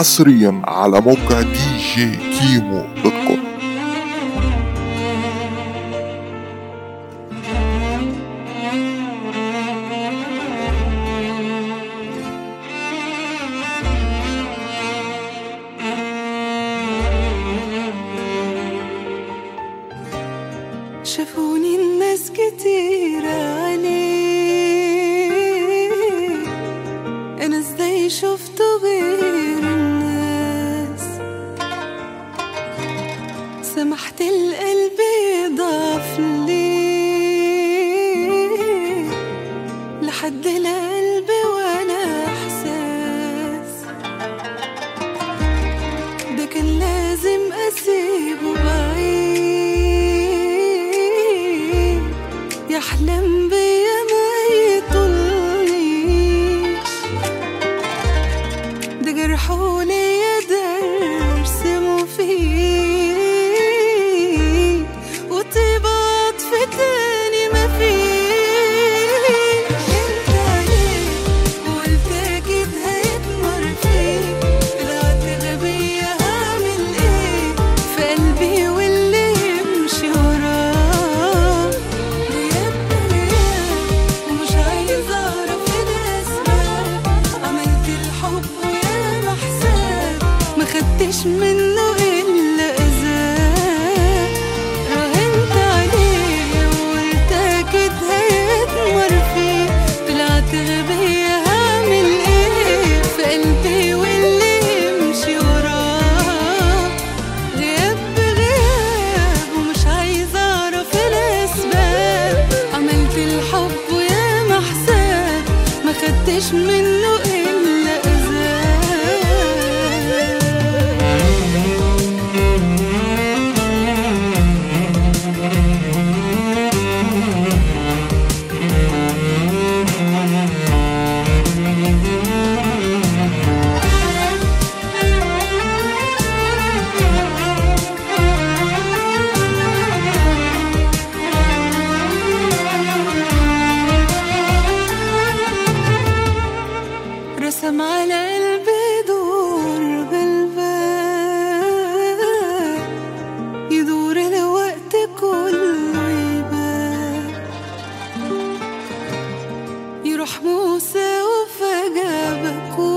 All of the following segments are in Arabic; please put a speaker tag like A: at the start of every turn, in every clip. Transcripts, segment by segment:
A: حصريا على موقع دي جي كيمو dot com.
B: شافوني الناس كتير عليه رسم على قلبي دور غلبان يدور الوقت كله يبان. يروح موسى وفجأة بكون.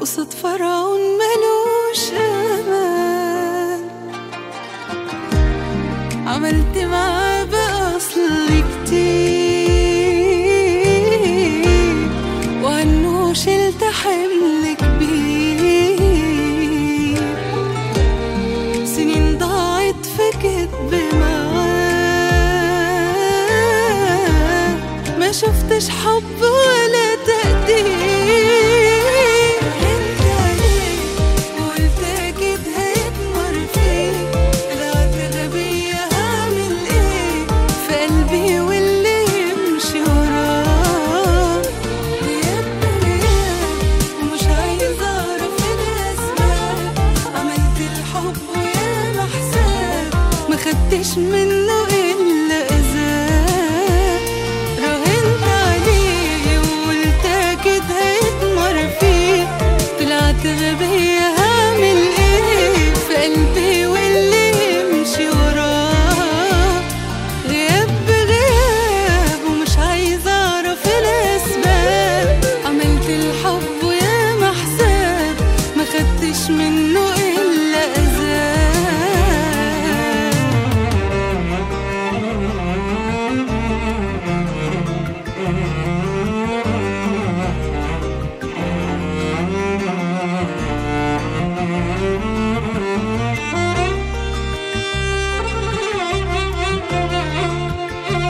B: قصاد فرعون ملوش أمان. عملت معاه بأصل شفتش حب ولا تقدير. انت عليك وقلت أكيد هيتمر فيك طلعت غبية هعمل إيه؟ في قلبي واللي يمشي وراه. غياب ومش عايز اعرف الاسباب. عملت الحب ويا محساب ما خدتش منه الا